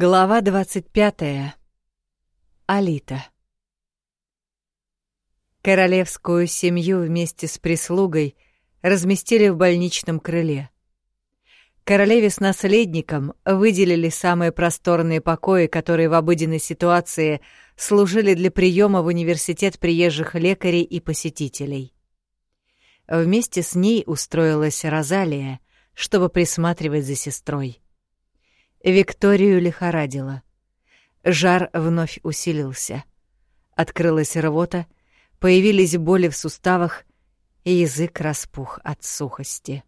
Глава 25. Алита. Королевскую семью вместе с прислугой разместили в больничном крыле. Королеве с наследником выделили самые просторные покои, которые в обыденной ситуации служили для приема в университет приезжих лекарей и посетителей. Вместе с ней устроилась Розалия, чтобы присматривать за сестрой. Викторию лихорадило. Жар вновь усилился. Открылась рвота, появились боли в суставах, и язык распух от сухости.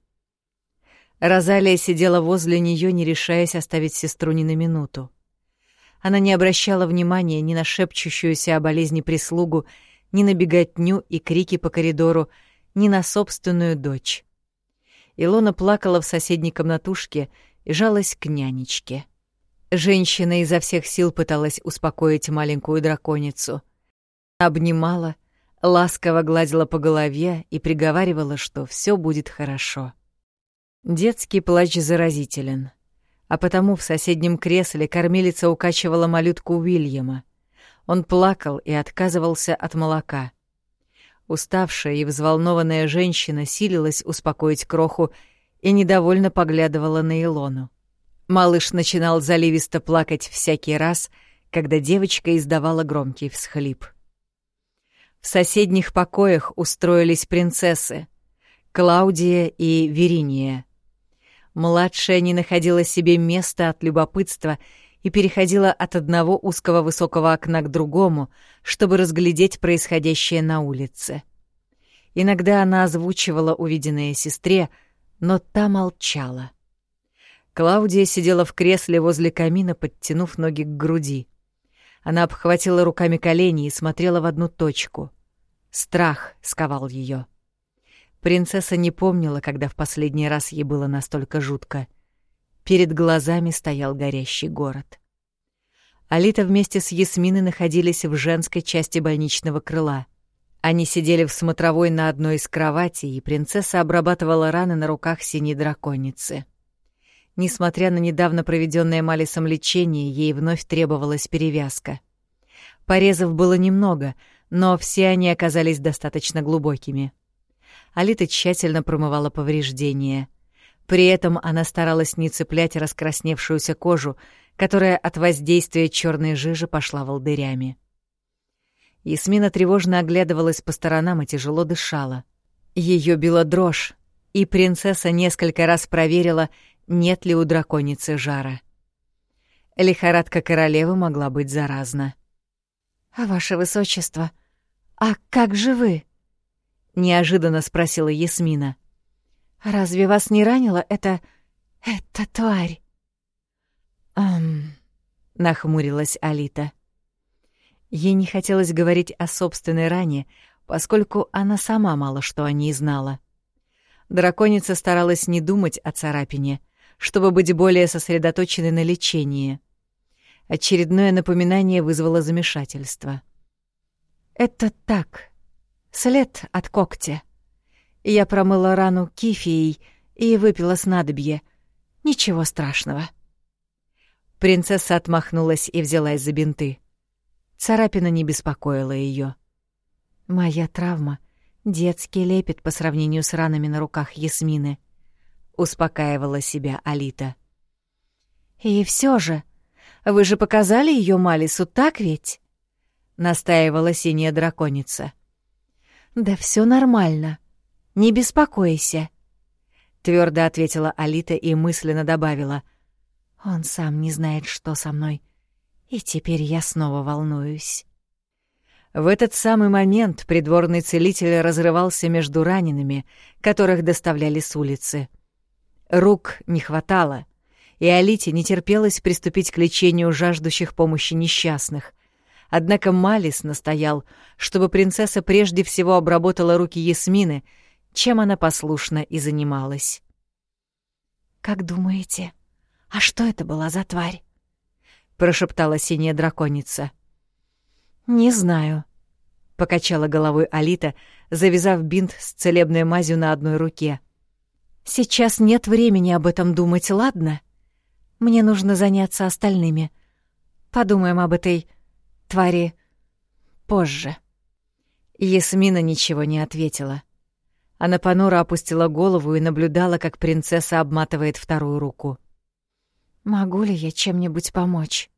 Розалия сидела возле нее, не решаясь оставить сестру ни на минуту. Она не обращала внимания ни на шепчущуюся о болезни прислугу, ни на беготню и крики по коридору, ни на собственную дочь. Илона плакала в соседней комнатушке жалась к нянечке. Женщина изо всех сил пыталась успокоить маленькую драконицу. Обнимала, ласково гладила по голове и приговаривала, что все будет хорошо. Детский плач заразителен, а потому в соседнем кресле кормилица укачивала малютку Уильяма. Он плакал и отказывался от молока. Уставшая и взволнованная женщина силилась успокоить кроху и недовольно поглядывала на Илону. Малыш начинал заливисто плакать всякий раз, когда девочка издавала громкий всхлип. В соседних покоях устроились принцессы — Клаудия и Вериния. Младшая не находила себе места от любопытства и переходила от одного узкого высокого окна к другому, чтобы разглядеть происходящее на улице. Иногда она озвучивала увиденное сестре — но та молчала. Клаудия сидела в кресле возле камина, подтянув ноги к груди. Она обхватила руками колени и смотрела в одну точку. Страх сковал ее. Принцесса не помнила, когда в последний раз ей было настолько жутко. Перед глазами стоял горящий город. Алита вместе с Ясминой находились в женской части больничного крыла. Они сидели в смотровой на одной из кроватей, и принцесса обрабатывала раны на руках синей драконицы. Несмотря на недавно проведенное Малисом лечение, ей вновь требовалась перевязка. Порезов было немного, но все они оказались достаточно глубокими. Алита тщательно промывала повреждения. При этом она старалась не цеплять раскрасневшуюся кожу, которая от воздействия черной жижи пошла волдырями. Ясмина тревожно оглядывалась по сторонам и тяжело дышала. Ее била дрожь, и принцесса несколько раз проверила, нет ли у драконицы жара. Лихорадка королевы могла быть заразна. «А ваше высочество, а как же вы?» — неожиданно спросила Ясмина. «Разве вас не ранила эта... эта тварь?» «Эм...» — нахмурилась Алита. Ей не хотелось говорить о собственной ране, поскольку она сама мало что о ней знала. Драконица старалась не думать о царапине, чтобы быть более сосредоточенной на лечении. Очередное напоминание вызвало замешательство. «Это так. След от когтя. Я промыла рану кифией и выпила снадобье. Ничего страшного». Принцесса отмахнулась и взялась за бинты. Царапина не беспокоила ее. Моя травма — детский лепет по сравнению с ранами на руках Ясмины. Успокаивала себя Алита. «И все же, вы же показали ее Малису, так ведь?» Настаивала синяя драконица. «Да все нормально. Не беспокойся», — твердо ответила Алита и мысленно добавила. «Он сам не знает, что со мной. И теперь я снова волнуюсь. В этот самый момент придворный целитель разрывался между ранеными, которых доставляли с улицы. Рук не хватало, и Алите не терпелось приступить к лечению жаждущих помощи несчастных. Однако Малис настоял, чтобы принцесса прежде всего обработала руки Ясмины, чем она послушно и занималась. «Как думаете, а что это была за тварь?» Прошептала синяя драконица. Не знаю, покачала головой Алита, завязав бинт с целебной мазью на одной руке. Сейчас нет времени об этом думать, ладно? Мне нужно заняться остальными. Подумаем об этой твари позже. Ясмина ничего не ответила. Она понуро опустила голову и наблюдала, как принцесса обматывает вторую руку. «Могу ли я чем-нибудь помочь?»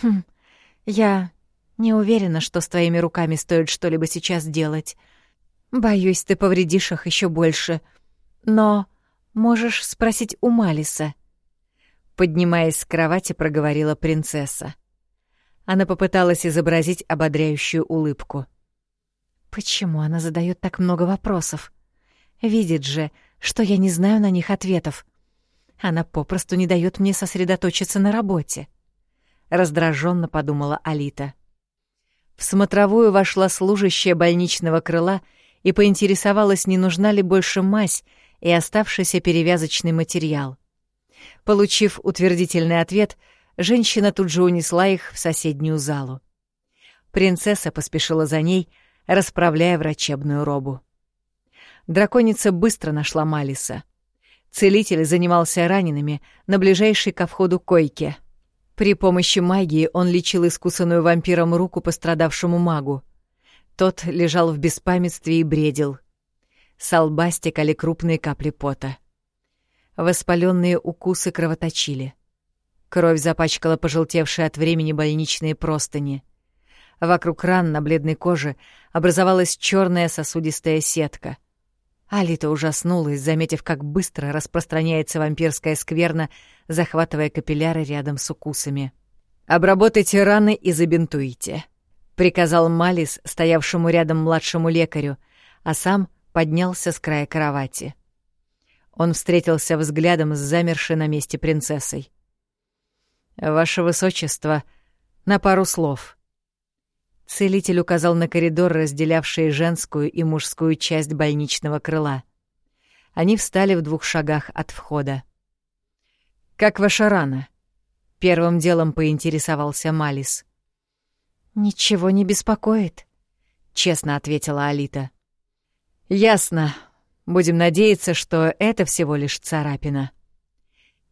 «Хм, я не уверена, что с твоими руками стоит что-либо сейчас делать. Боюсь, ты повредишь их еще больше. Но можешь спросить у Малиса». Поднимаясь с кровати, проговорила принцесса. Она попыталась изобразить ободряющую улыбку. Почему она задает так много вопросов? Видит же, что я не знаю на них ответов. Она попросту не дает мне сосредоточиться на работе. Раздраженно подумала Алита. В смотровую вошла служащая больничного крыла и поинтересовалась, не нужна ли больше мазь и оставшийся перевязочный материал. Получив утвердительный ответ, женщина тут же унесла их в соседнюю залу. Принцесса поспешила за ней, расправляя врачебную робу. Драконица быстро нашла Малиса. Целитель занимался ранеными на ближайшей ко входу койке. При помощи магии он лечил искусанную вампиром руку пострадавшему магу. Тот лежал в беспамятстве и бредил. С лба стекали крупные капли пота. Воспаленные укусы кровоточили. Кровь запачкала пожелтевшие от времени больничные простыни. Вокруг ран на бледной коже образовалась черная сосудистая сетка. Алита ужаснулась, заметив, как быстро распространяется вампирская скверна, захватывая капилляры рядом с укусами. «Обработайте раны и забинтуйте», — приказал Малис, стоявшему рядом младшему лекарю, а сам поднялся с края кровати. Он встретился взглядом с замершей на месте принцессой. «Ваше высочество, на пару слов», Целитель указал на коридор, разделявший женскую и мужскую часть больничного крыла. Они встали в двух шагах от входа. «Как ваша рана?» — первым делом поинтересовался Малис. «Ничего не беспокоит», — честно ответила Алита. «Ясно. Будем надеяться, что это всего лишь царапина».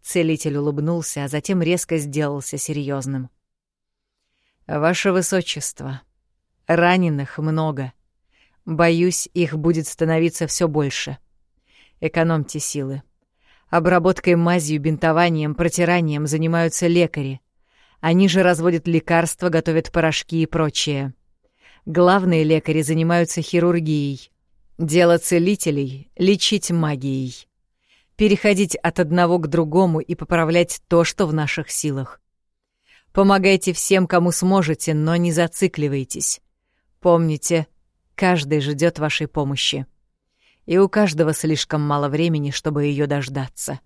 Целитель улыбнулся, а затем резко сделался серьезным. «Ваше Высочество, раненых много. Боюсь, их будет становиться все больше. Экономьте силы. Обработкой мазью, бинтованием, протиранием занимаются лекари. Они же разводят лекарства, готовят порошки и прочее. Главные лекари занимаются хирургией. Дело целителей — лечить магией. Переходить от одного к другому и поправлять то, что в наших силах. Помогайте всем, кому сможете, но не зацикливайтесь. Помните, каждый ждет вашей помощи. И у каждого слишком мало времени, чтобы ее дождаться.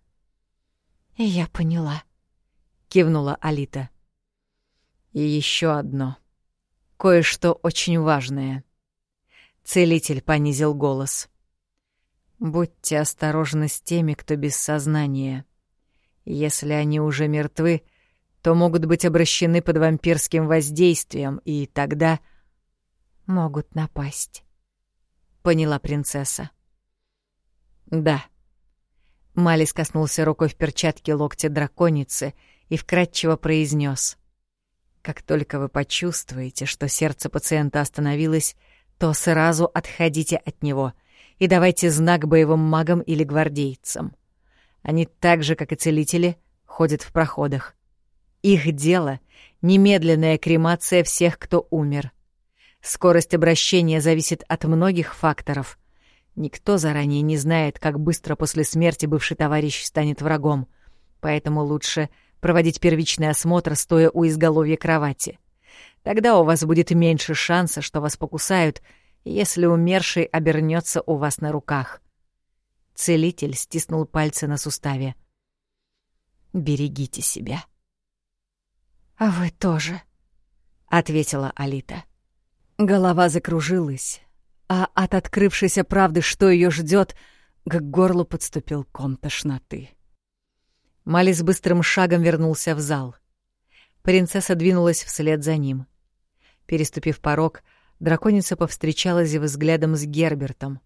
«Я поняла», — кивнула Алита. «И еще одно. Кое-что очень важное». Целитель понизил голос. «Будьте осторожны с теми, кто без сознания. Если они уже мертвы, — то могут быть обращены под вампирским воздействием, и тогда могут напасть. Поняла принцесса. Да. Малис коснулся рукой в перчатке локтя драконицы и вкратчиво произнес: Как только вы почувствуете, что сердце пациента остановилось, то сразу отходите от него и давайте знак боевым магам или гвардейцам. Они так же, как и целители, ходят в проходах. Их дело — немедленная кремация всех, кто умер. Скорость обращения зависит от многих факторов. Никто заранее не знает, как быстро после смерти бывший товарищ станет врагом, поэтому лучше проводить первичный осмотр, стоя у изголовья кровати. Тогда у вас будет меньше шанса, что вас покусают, если умерший обернется у вас на руках. Целитель стиснул пальцы на суставе. «Берегите себя». «А вы тоже», — ответила Алита. Голова закружилась, а от открывшейся правды, что ее ждет, к горлу подступил ком тошноты. Малис быстрым шагом вернулся в зал. Принцесса двинулась вслед за ним. Переступив порог, драконица повстречалась взглядом с Гербертом.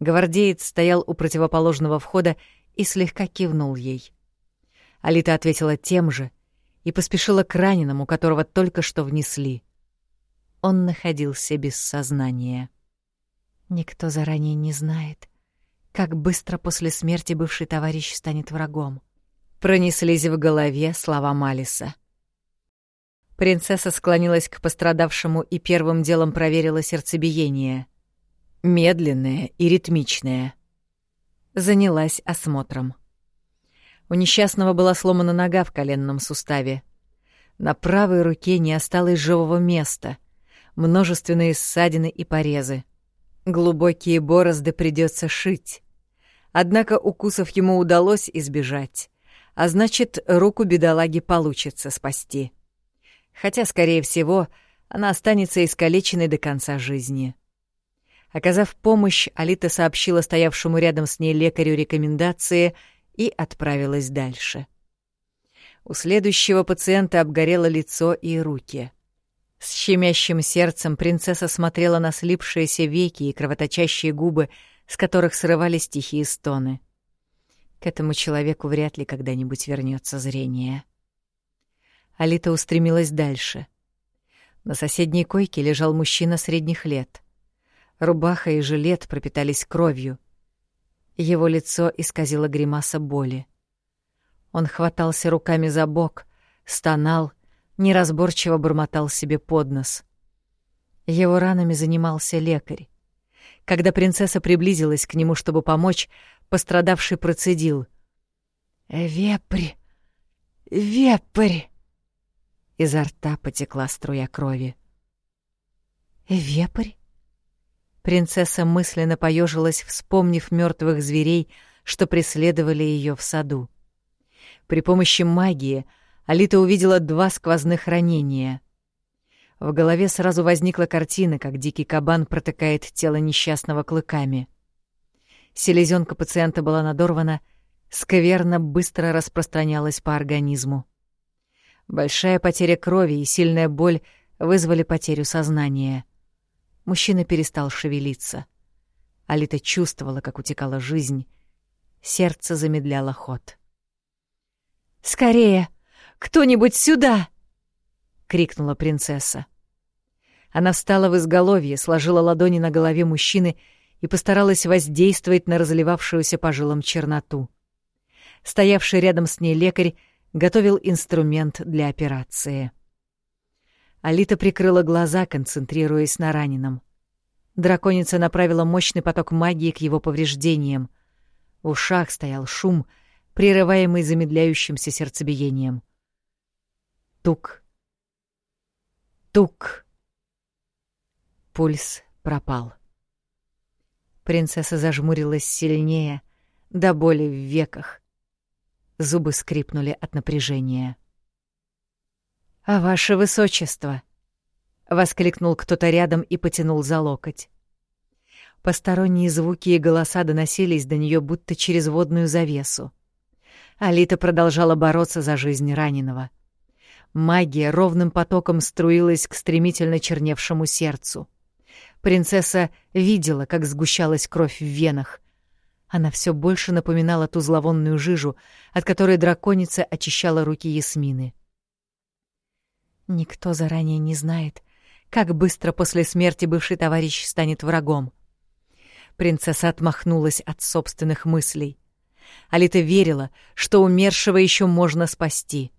Гвардеец стоял у противоположного входа и слегка кивнул ей. Алита ответила тем же — и поспешила к раненому, которого только что внесли. Он находился без сознания. Никто заранее не знает, как быстро после смерти бывший товарищ станет врагом. Пронеслись в голове слова Малиса. Принцесса склонилась к пострадавшему и первым делом проверила сердцебиение. Медленное и ритмичное. Занялась осмотром. У несчастного была сломана нога в коленном суставе. На правой руке не осталось живого места. Множественные ссадины и порезы. Глубокие борозды придется шить. Однако укусов ему удалось избежать, а значит, руку бедолаги получится спасти. Хотя, скорее всего, она останется искалеченной до конца жизни. Оказав помощь, Алита сообщила стоявшему рядом с ней лекарю рекомендации — и отправилась дальше. У следующего пациента обгорело лицо и руки. С щемящим сердцем принцесса смотрела на слипшиеся веки и кровоточащие губы, с которых срывались тихие стоны. К этому человеку вряд ли когда-нибудь вернется зрение. Алита устремилась дальше. На соседней койке лежал мужчина средних лет. Рубаха и жилет пропитались кровью. Его лицо исказило гримаса боли. Он хватался руками за бок, стонал, неразборчиво бормотал себе под нос. Его ранами занимался лекарь. Когда принцесса приблизилась к нему, чтобы помочь, пострадавший процедил. «Вепрь! Вепрь!» Изо рта потекла струя крови. «Вепрь?» Принцесса мысленно поежилась, вспомнив мертвых зверей, что преследовали ее в саду. При помощи магии Алита увидела два сквозных ранения. В голове сразу возникла картина, как дикий кабан протыкает тело несчастного клыками. Селезенка пациента была надорвана, скверно быстро распространялась по организму. Большая потеря крови и сильная боль вызвали потерю сознания — Мужчина перестал шевелиться. Алита чувствовала, как утекала жизнь. Сердце замедляло ход. «Скорее! Кто-нибудь сюда!» — крикнула принцесса. Она встала в изголовье, сложила ладони на голове мужчины и постаралась воздействовать на разливавшуюся по жилам черноту. Стоявший рядом с ней лекарь готовил инструмент для операции. Алита прикрыла глаза, концентрируясь на раненом. Драконица направила мощный поток магии к его повреждениям. В ушах стоял шум, прерываемый замедляющимся сердцебиением. Тук. Тук. Пульс пропал. Принцесса зажмурилась сильнее, до боли в веках. Зубы скрипнули от напряжения. — «А ваше высочество!» — воскликнул кто-то рядом и потянул за локоть. Посторонние звуки и голоса доносились до нее будто через водную завесу. Алита продолжала бороться за жизнь раненого. Магия ровным потоком струилась к стремительно черневшему сердцу. Принцесса видела, как сгущалась кровь в венах. Она все больше напоминала ту зловонную жижу, от которой драконица очищала руки Ясмины. Никто заранее не знает, как быстро после смерти бывший товарищ станет врагом. Принцесса отмахнулась от собственных мыслей. Алита верила, что умершего еще можно спасти.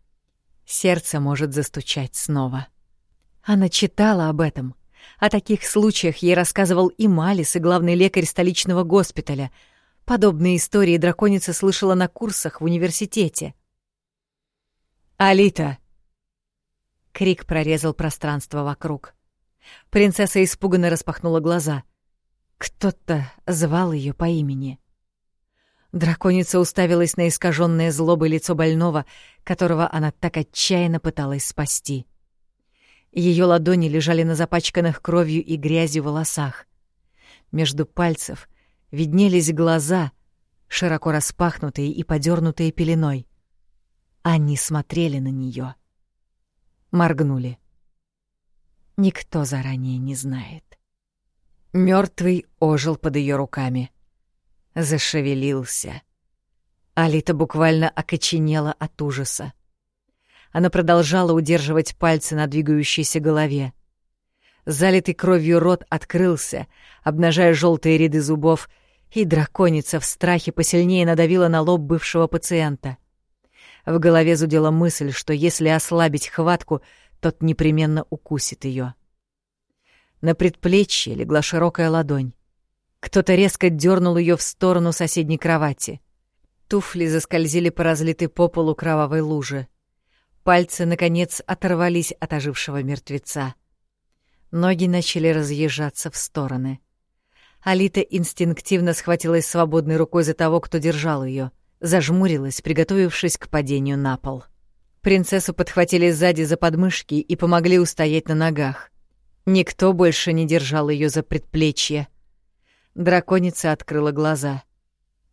Сердце может застучать снова. Она читала об этом. О таких случаях ей рассказывал и Малис, и главный лекарь столичного госпиталя. Подобные истории драконица слышала на курсах в университете. «Алита!» Крик прорезал пространство вокруг. Принцесса испуганно распахнула глаза. Кто-то звал ее по имени. Драконица уставилась на искаженное злобой лицо больного, которого она так отчаянно пыталась спасти. Ее ладони лежали на запачканных кровью и грязью волосах. Между пальцев виднелись глаза, широко распахнутые и подернутые пеленой. Они смотрели на нее моргнули. Никто заранее не знает. Мертвый ожил под ее руками. Зашевелился. Алита буквально окоченела от ужаса. Она продолжала удерживать пальцы на двигающейся голове. Залитый кровью рот открылся, обнажая желтые ряды зубов, и драконица в страхе посильнее надавила на лоб бывшего пациента. В голове зудела мысль, что если ослабить хватку, тот непременно укусит ее. На предплечье легла широкая ладонь. Кто-то резко дернул ее в сторону соседней кровати. Туфли заскользили по разлитой по полу кровавой луже. Пальцы, наконец, оторвались от ожившего мертвеца. Ноги начали разъезжаться в стороны. Алита инстинктивно схватилась свободной рукой за того, кто держал ее, зажмурилась, приготовившись к падению на пол. Принцессу подхватили сзади за подмышки и помогли устоять на ногах. Никто больше не держал ее за предплечье. Драконица открыла глаза.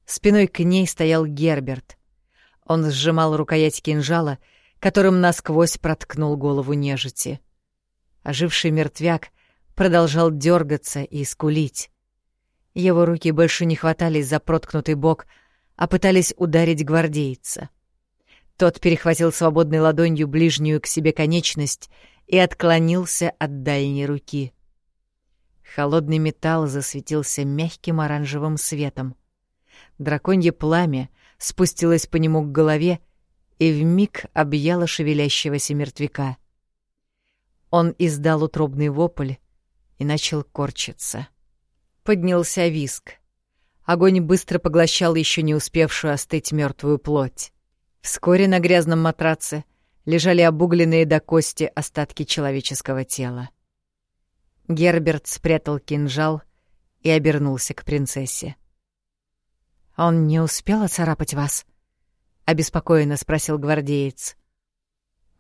Спиной к ней стоял Герберт. Он сжимал рукоять кинжала, которым насквозь проткнул голову нежити. Оживший мертвяк продолжал дергаться и скулить. Его руки больше не хватались за проткнутый бок, а пытались ударить гвардейца. Тот перехватил свободной ладонью ближнюю к себе конечность и отклонился от дальней руки. Холодный металл засветился мягким оранжевым светом. Драконье пламя спустилось по нему к голове и вмиг объяло шевелящегося мертвяка. Он издал утробный вопль и начал корчиться. Поднялся виск. Огонь быстро поглощал еще не успевшую остыть мертвую плоть. Вскоре на грязном матраце лежали обугленные до кости остатки человеческого тела. Герберт спрятал кинжал и обернулся к принцессе. «Он не успел оцарапать вас?» — обеспокоенно спросил гвардеец.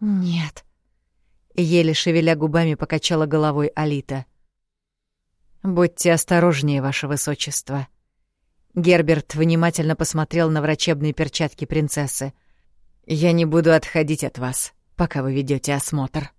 «Нет», Еле шевеля губами покачала головой Алита. «Будьте осторожнее, ваше высочество». Герберт внимательно посмотрел на врачебные перчатки принцессы. «Я не буду отходить от вас, пока вы ведете осмотр».